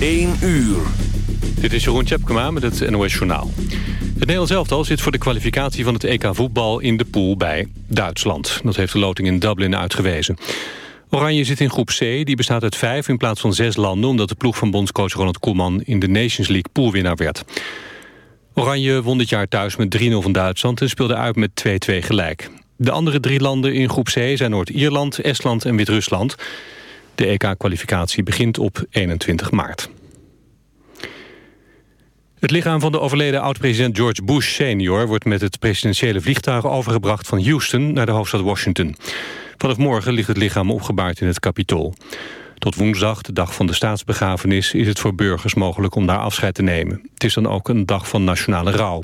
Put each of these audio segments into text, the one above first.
1 uur. Dit is Jeroen Tjepkema met het NOS Journaal. Het Nederlands elftal zit voor de kwalificatie van het EK voetbal in de pool bij Duitsland. Dat heeft de loting in Dublin uitgewezen. Oranje zit in groep C, die bestaat uit vijf in plaats van zes landen... omdat de ploeg van bondscoach Ronald Koeman in de Nations League poolwinnaar werd. Oranje won dit jaar thuis met 3-0 van Duitsland en speelde uit met 2-2 gelijk. De andere drie landen in groep C zijn Noord-Ierland, Estland en Wit-Rusland. De EK-kwalificatie begint op 21 maart. Het lichaam van de overleden oud-president George Bush senior... wordt met het presidentiële vliegtuig overgebracht van Houston naar de hoofdstad Washington. Vanaf morgen ligt het lichaam opgebaard in het Capitool. Tot woensdag, de dag van de staatsbegrafenis... is het voor burgers mogelijk om daar afscheid te nemen. Het is dan ook een dag van nationale rouw.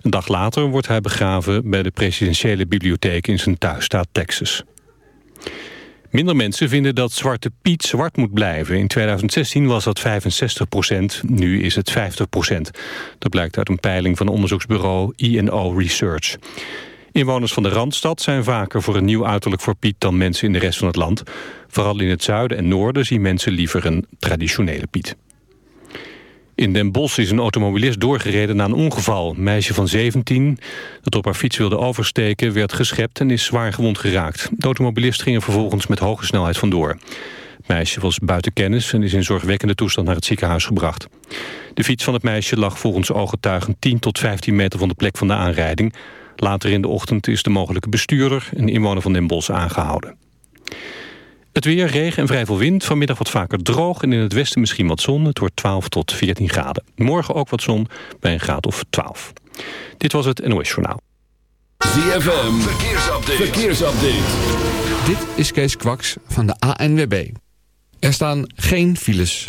Een dag later wordt hij begraven bij de presidentiële bibliotheek... in zijn thuisstaat Texas. Minder mensen vinden dat Zwarte Piet zwart moet blijven. In 2016 was dat 65 procent, nu is het 50 procent. Dat blijkt uit een peiling van onderzoeksbureau INO Research. Inwoners van de Randstad zijn vaker voor een nieuw uiterlijk voor Piet... dan mensen in de rest van het land. Vooral in het zuiden en noorden zien mensen liever een traditionele Piet. In Den Bosch is een automobilist doorgereden na een ongeval. Een meisje van 17 dat op haar fiets wilde oversteken... werd geschept en is zwaar gewond geraakt. De automobilist ging er vervolgens met hoge snelheid vandoor. Het meisje was buiten kennis en is in zorgwekkende toestand naar het ziekenhuis gebracht. De fiets van het meisje lag volgens ooggetuigen 10 tot 15 meter van de plek van de aanrijding. Later in de ochtend is de mogelijke bestuurder, een inwoner van Den Bosch, aangehouden. Het weer, regen en vrij veel wind. Vanmiddag wat vaker droog en in het westen misschien wat zon. Het wordt 12 tot 14 graden. Morgen ook wat zon bij een graad of 12. Dit was het NOS Journaal. ZFM, verkeersupdate. verkeersupdate. Dit is Kees Kwaks van de ANWB. Er staan geen files.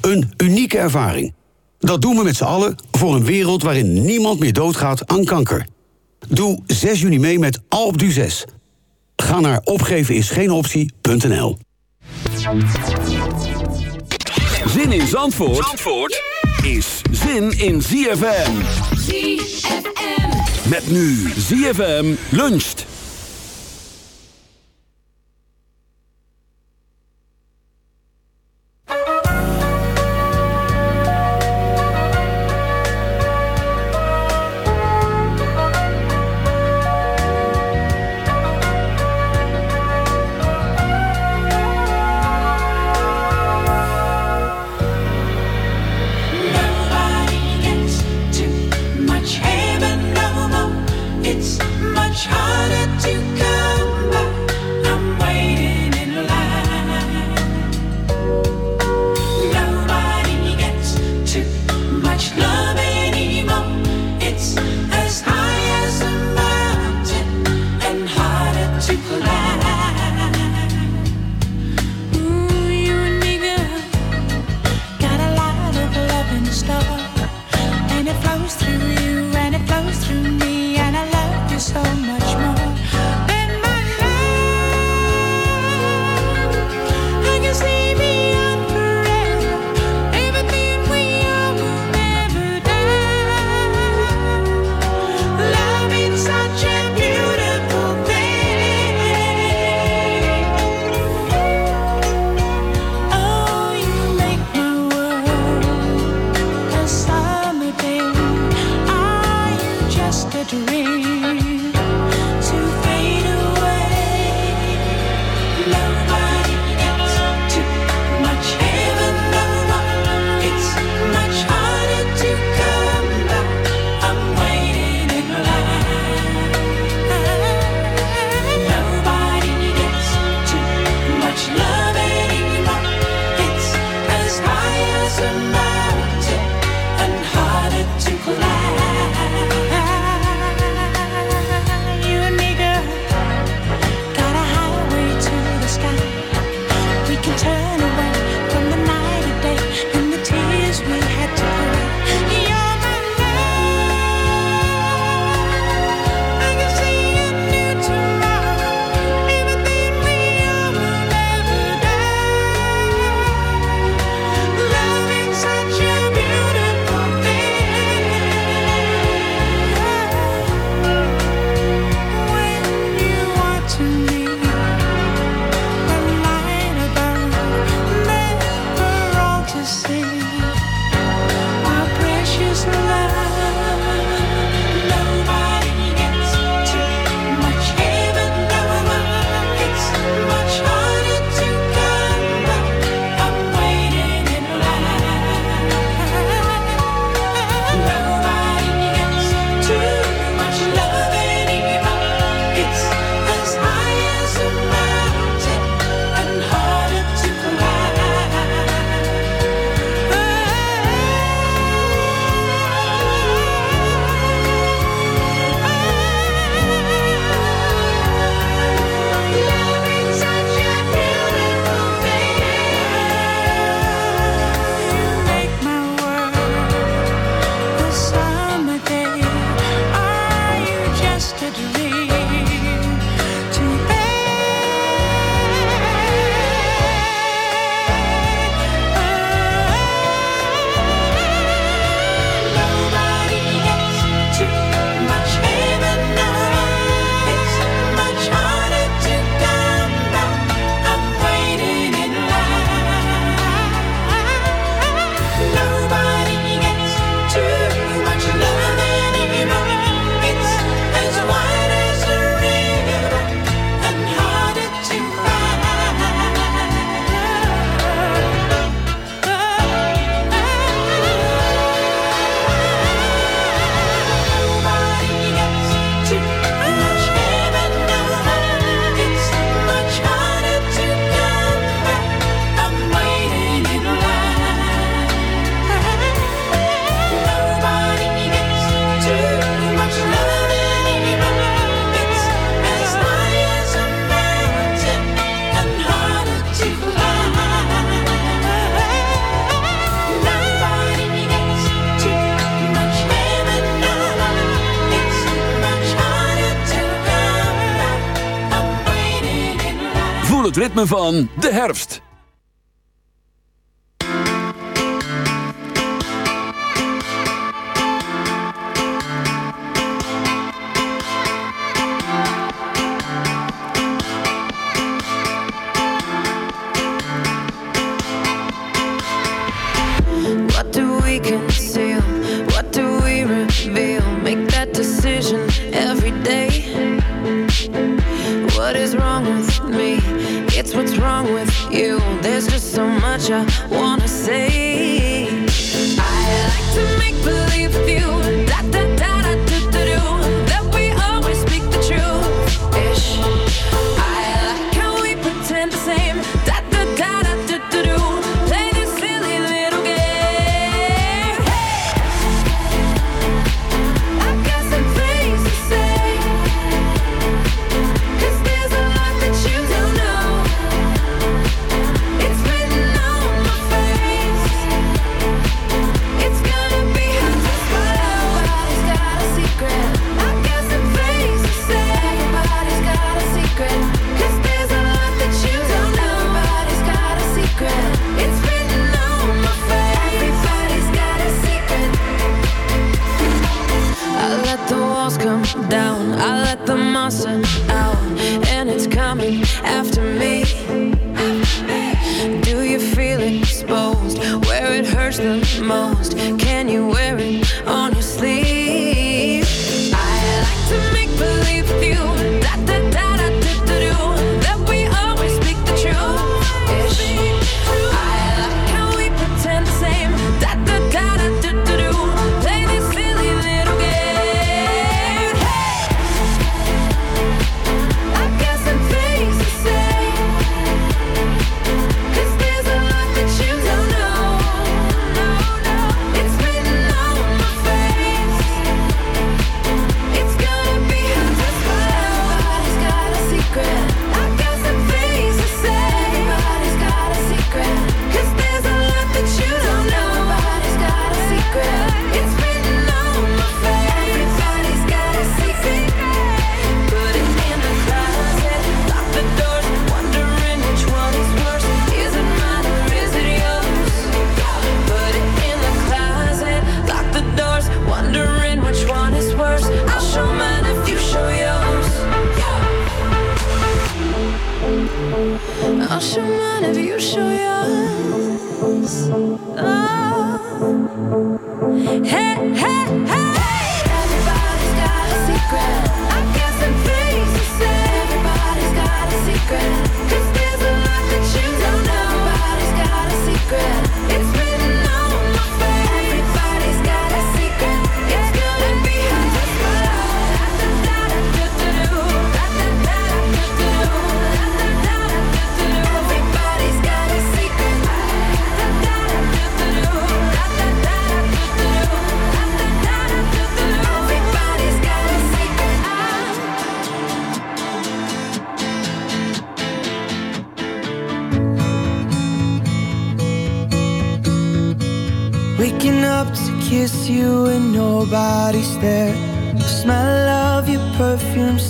Een unieke ervaring. Dat doen we met z'n allen voor een wereld waarin niemand meer doodgaat aan kanker. Doe 6 juni mee met Alpe d'Huez. Ga naar opgevenisgeenoptie.nl Zin in Zandvoort, Zandvoort is zin in ZFM. ZFM. Met nu ZFM luncht. van de herfst.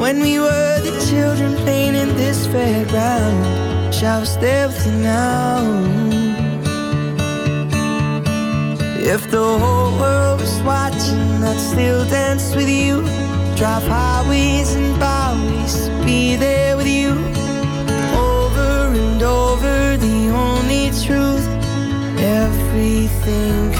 When we were the children playing in this fairground, shall we stay with you now. If the whole world was watching, I'd still dance with you. Drive highways and byways be there with you. Over and over, the only truth, everything.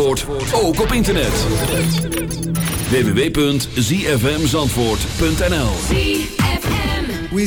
Ook op internet. www.zfmzandvoort.nl We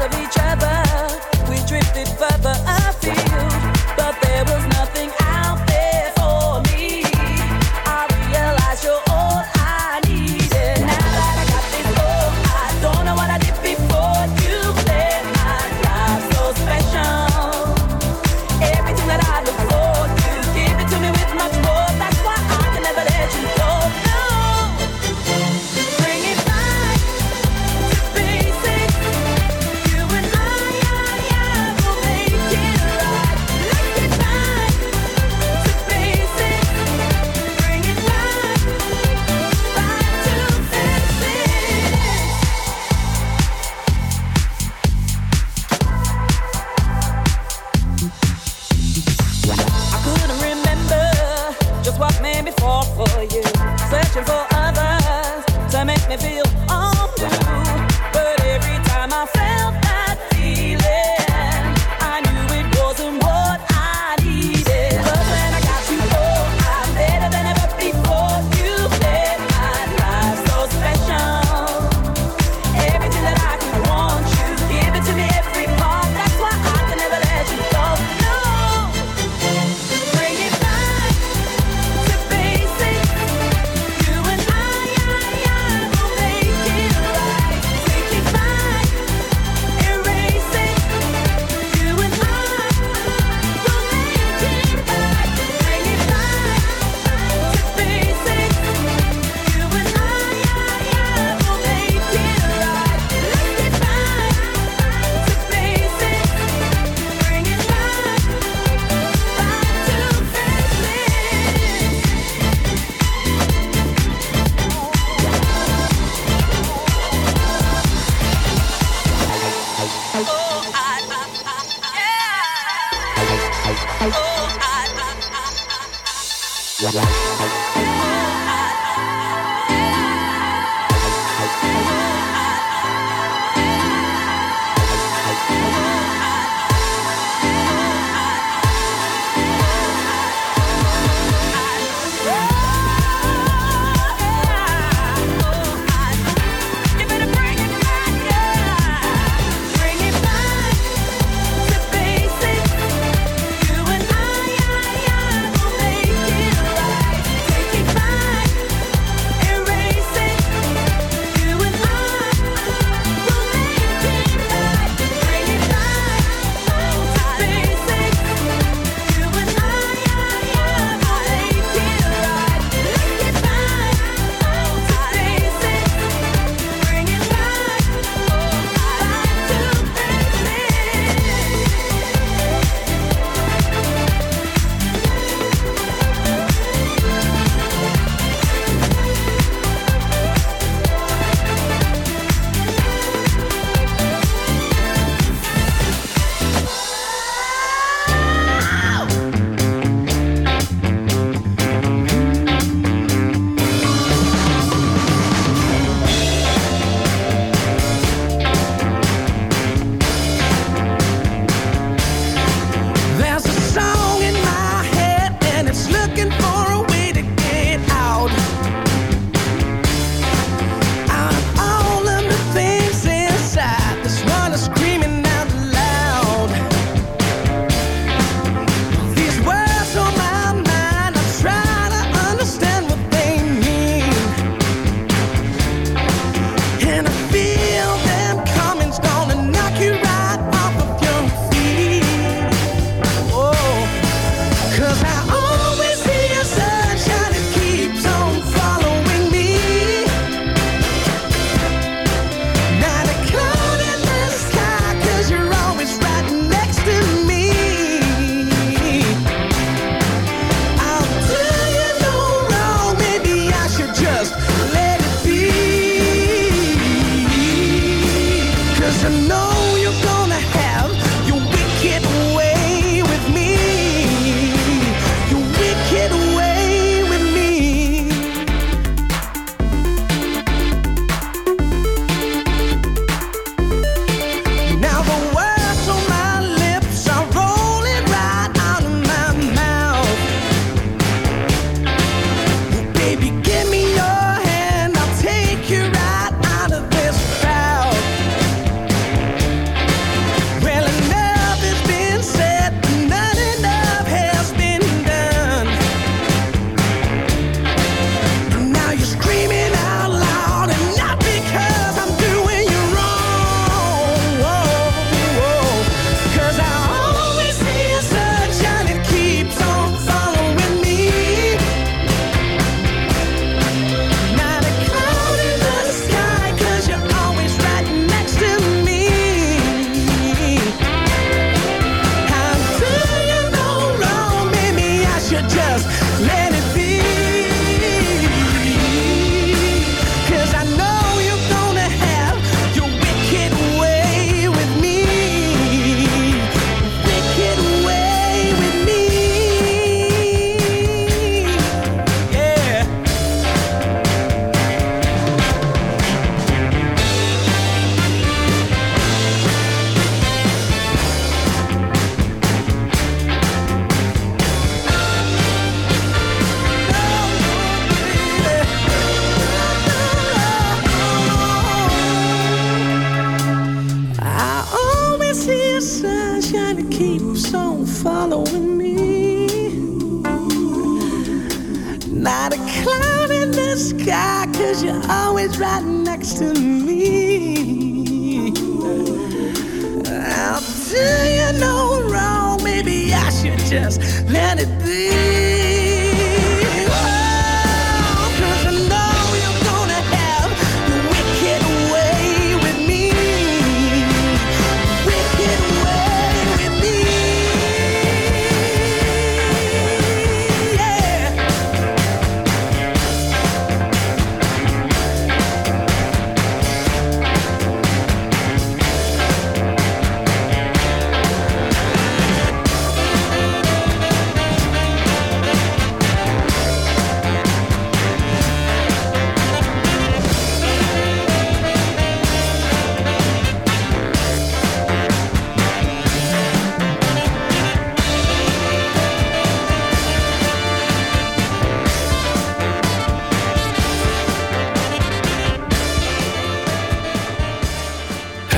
of each other. We drifted further afield, but there was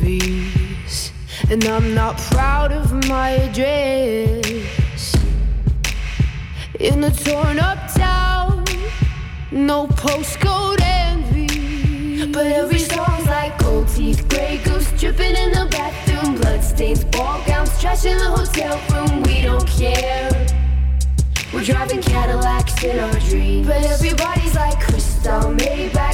movies, and I'm not proud of my dress. In a torn up town, no postcode envy. But every song's like gold teeth, Grey Goose dripping in the bathroom, bloodstains, ball gowns, trash in the hotel room. We don't care. We're driving Cadillacs in our dreams, but everybody's like crystal Maybach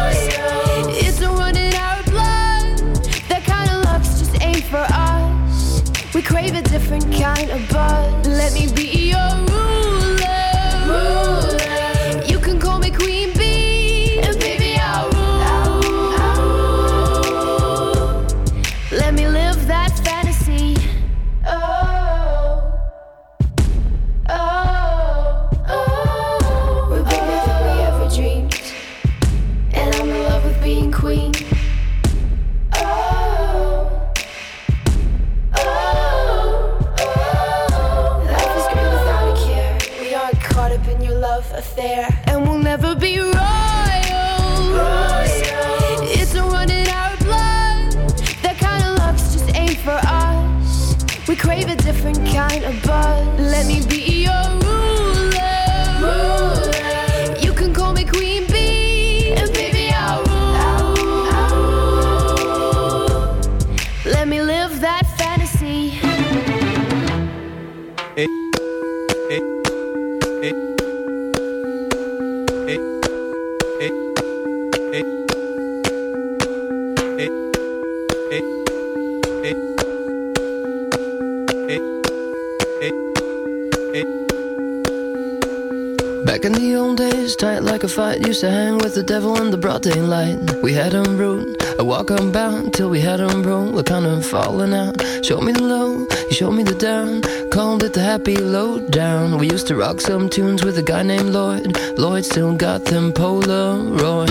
the devil in the broad daylight. We had him rude, I walk unbound till we had him roll. We're kind of falling out. Show me the low, you showed me the down. Called it the happy low down. We used to rock some tunes with a guy named Lloyd. Lloyd still got them Polaroids.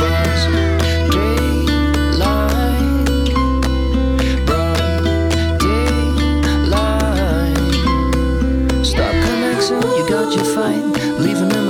Stop you got your fight. Leaving him alone in the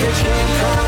can't coming